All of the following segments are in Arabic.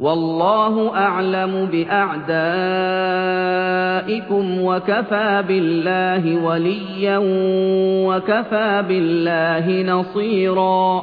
والله أعلم بأعدائكم وكفى بالله وليا وكفى بالله نصيراً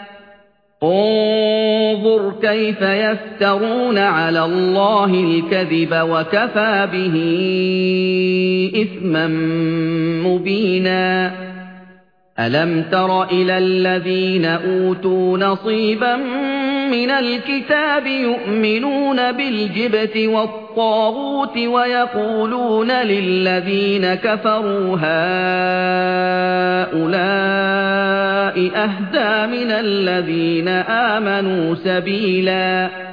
انظر كيف يفترون على الله الكذب وكفى به إثما مبينا. ألم تر إلى الذين أوتوا نصيبا من الكتاب يؤمنون بالجبت والطاغوت ويقولون للذين كفروا هؤلاء أهدى من الذين آمنوا سبيلاً